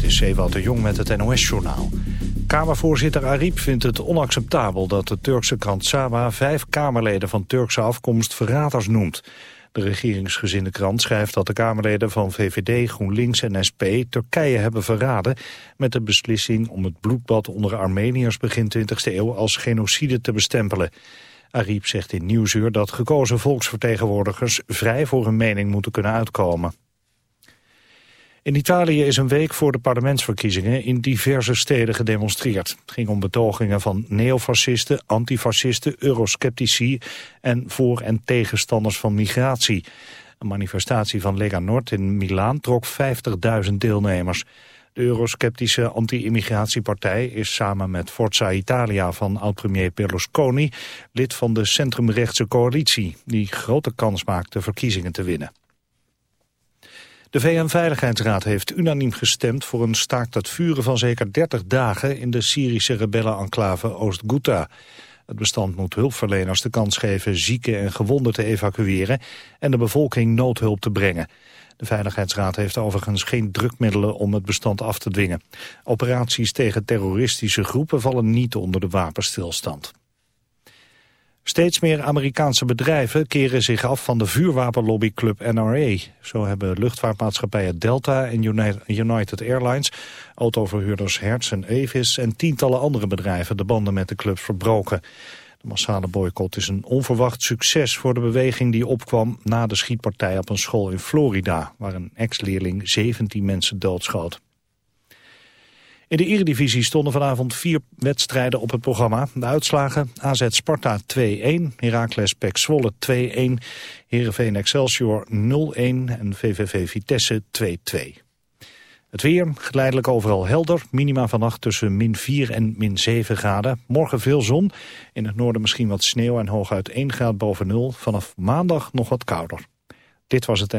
Dit is Ewout de Jong met het NOS-journaal. Kamervoorzitter Ariep vindt het onacceptabel dat de Turkse krant Saba... vijf Kamerleden van Turkse afkomst verraders noemt. De regeringsgezinde krant schrijft dat de Kamerleden van VVD, GroenLinks en SP... Turkije hebben verraden met de beslissing om het bloedbad onder Armeniërs begin 20e eeuw... als genocide te bestempelen. Ariep zegt in Nieuwsuur dat gekozen volksvertegenwoordigers... vrij voor hun mening moeten kunnen uitkomen. In Italië is een week voor de parlementsverkiezingen in diverse steden gedemonstreerd. Het ging om betogingen van neofascisten, antifascisten, eurosceptici en voor- en tegenstanders van migratie. Een manifestatie van Lega Nord in Milaan trok 50.000 deelnemers. De eurosceptische anti-immigratiepartij is samen met Forza Italia van oud-premier Berlusconi lid van de centrumrechtse coalitie, die grote kans maakt de verkiezingen te winnen. De VN-veiligheidsraad heeft unaniem gestemd voor een staakt het vuren van zeker 30 dagen in de Syrische rebellenenclave Oost-Ghouta. Het bestand moet hulpverleners de kans geven zieken en gewonden te evacueren en de bevolking noodhulp te brengen. De Veiligheidsraad heeft overigens geen drukmiddelen om het bestand af te dwingen. Operaties tegen terroristische groepen vallen niet onder de wapenstilstand. Steeds meer Amerikaanse bedrijven keren zich af van de vuurwapenlobbyclub NRA. Zo hebben luchtvaartmaatschappijen Delta en United Airlines, autoverhuurders Hertz en Avis en tientallen andere bedrijven de banden met de club verbroken. De massale boycott is een onverwacht succes voor de beweging die opkwam na de schietpartij op een school in Florida, waar een ex-leerling 17 mensen doodschoot. In de Eredivisie stonden vanavond vier wedstrijden op het programma. De uitslagen AZ Sparta 2-1, Heracles Pek Zwolle 2-1, Heerenveen Excelsior 0-1 en VVV Vitesse 2-2. Het weer, geleidelijk overal helder. Minima vannacht tussen min 4 en min 7 graden. Morgen veel zon. In het noorden misschien wat sneeuw en hooguit 1 graad boven nul. Vanaf maandag nog wat kouder. Dit was het.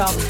Shop.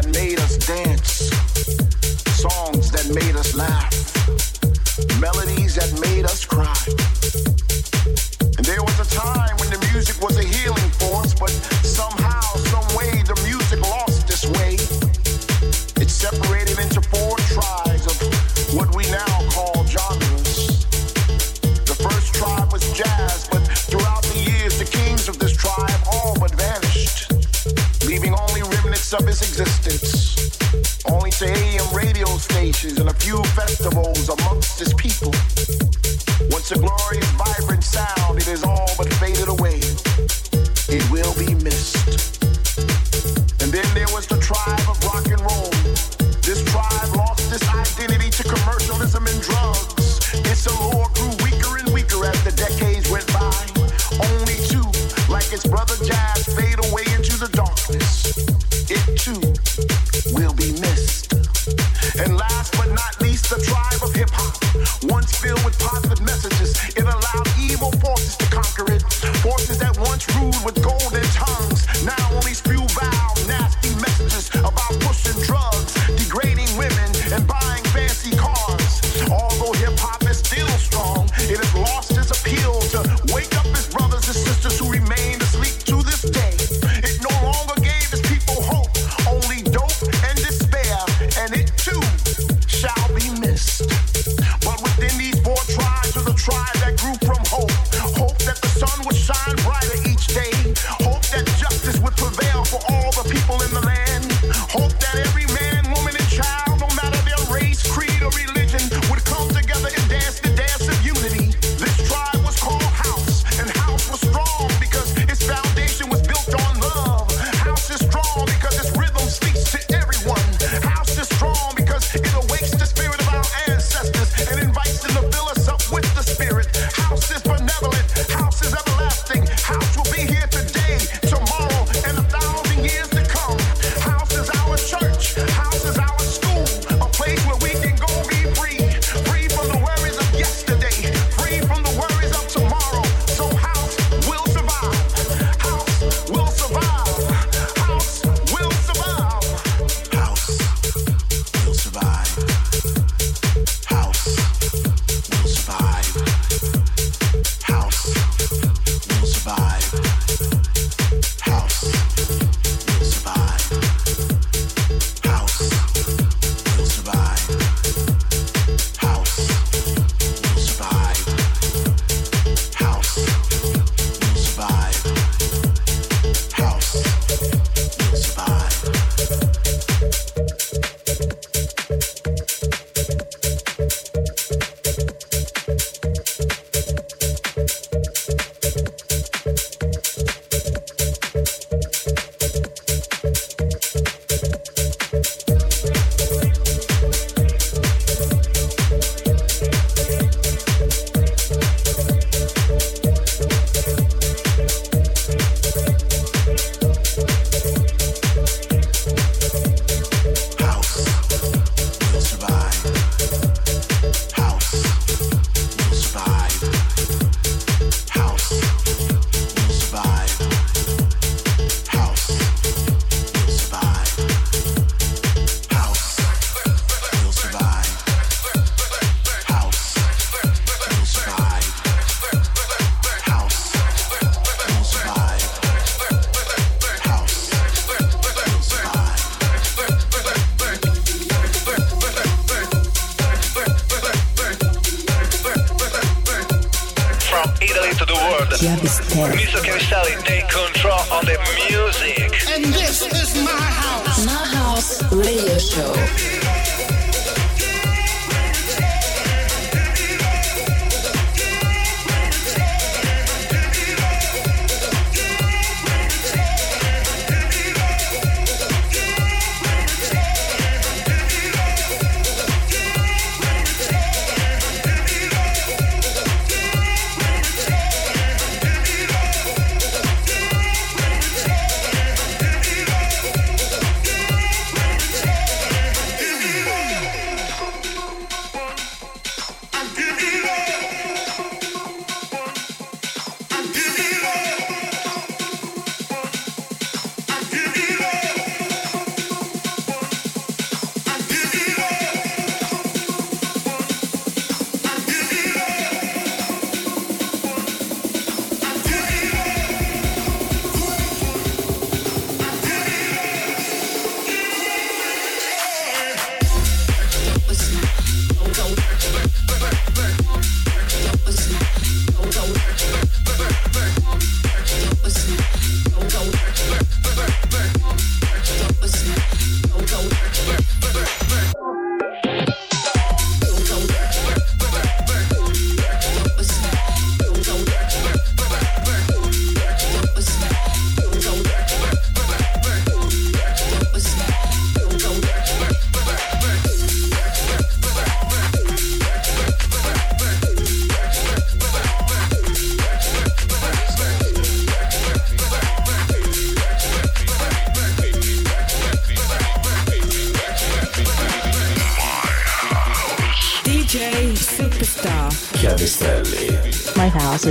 that made us dance, songs that made us laugh, melodies that made us cry.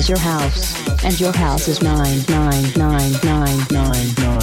is your house, and your house is 9999999.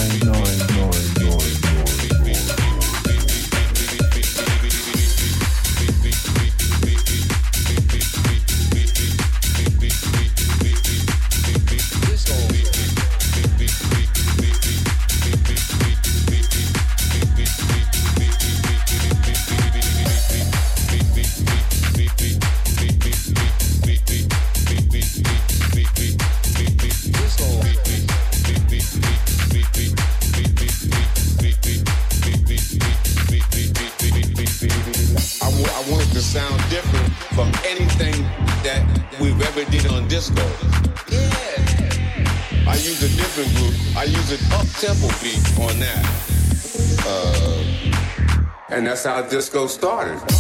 Disco started.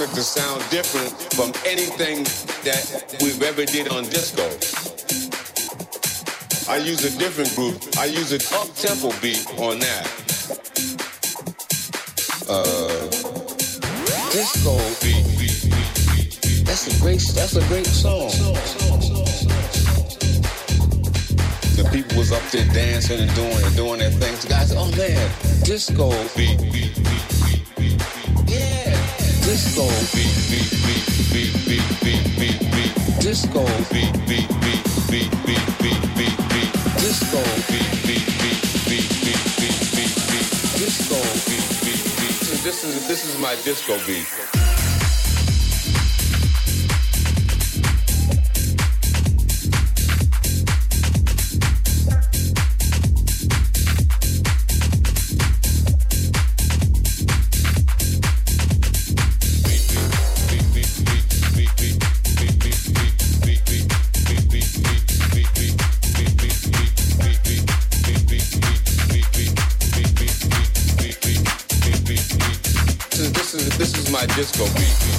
I, wa- I want it to sound different from anything that we've ever did on disco. I use a different group. I use an up tempo beat on that. Uh, disco beat. That's a great. That's a great song. The people was up there dancing and doing and doing their things. The guys, oh man, disco beat. Yeah, disco beat, beat, beat, beat, beat, beat, beat, beat. Disco beat, beat, beat, beat, beat, beat, beat, beat. Disco beat, beat, beat, beat, beat, beat, beat, beat. Disco beat, beat, beat. This is this is my disco beat. a week.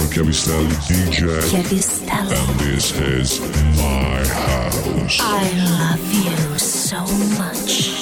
Mr. DJ. And this is my house. I love you so much.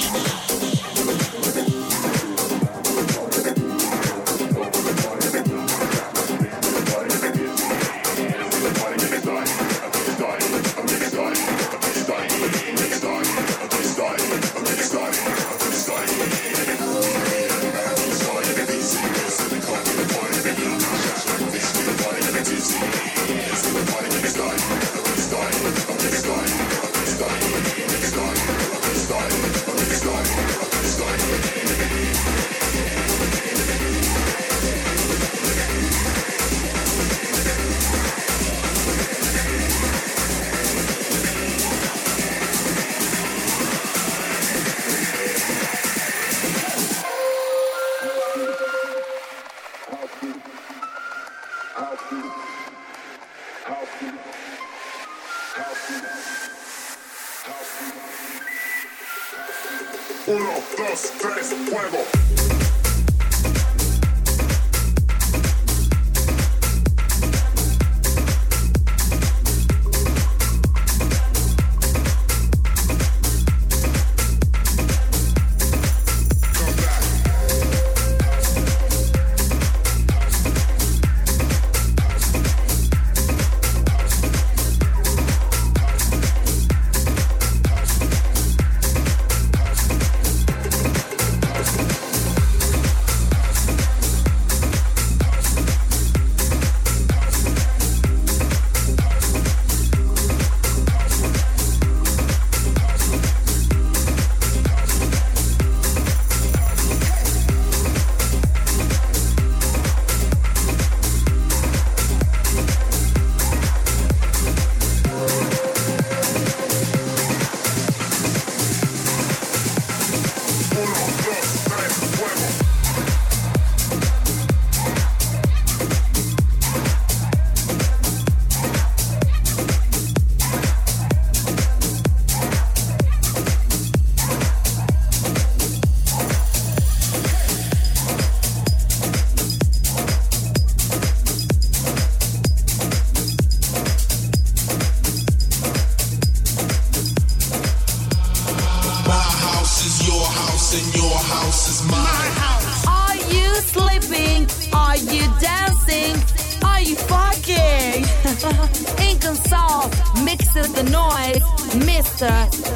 Inconsol mixes the noise. Mr.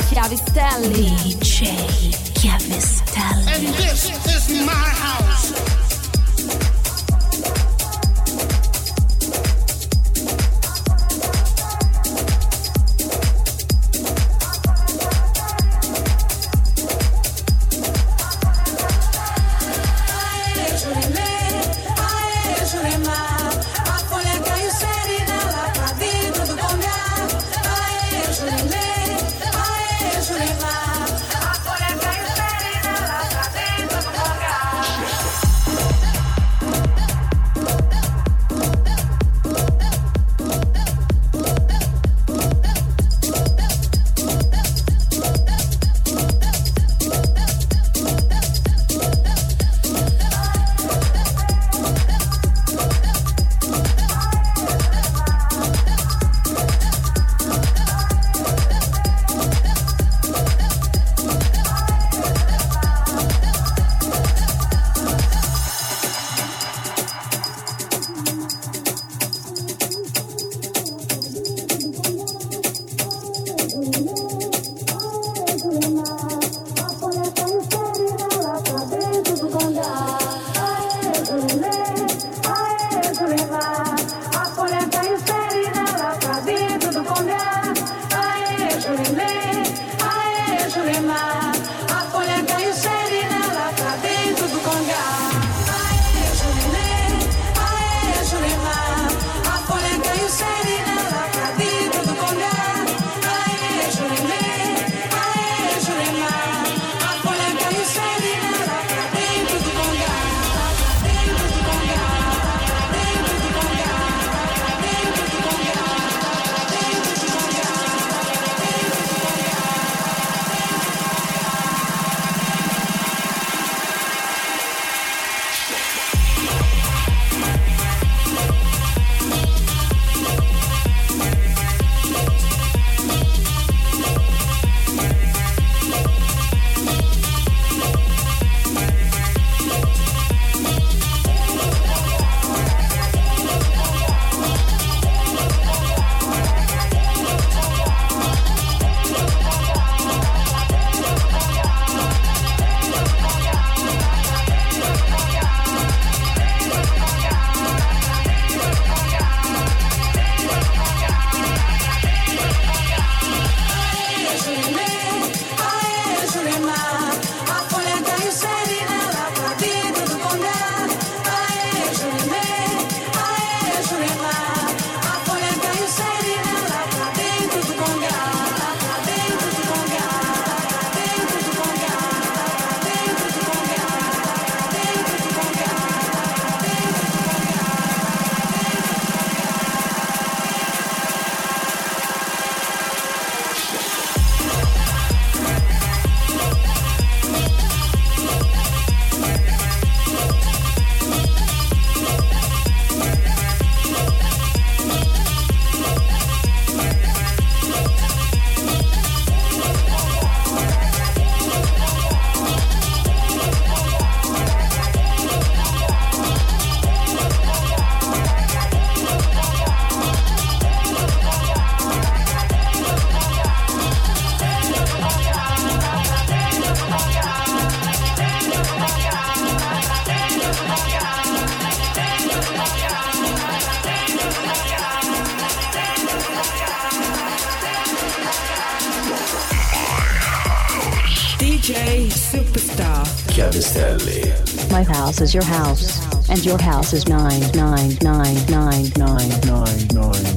Chiavistelli. DJ Chiavistelli. And this is my house. house is your house, and your house is 9999999.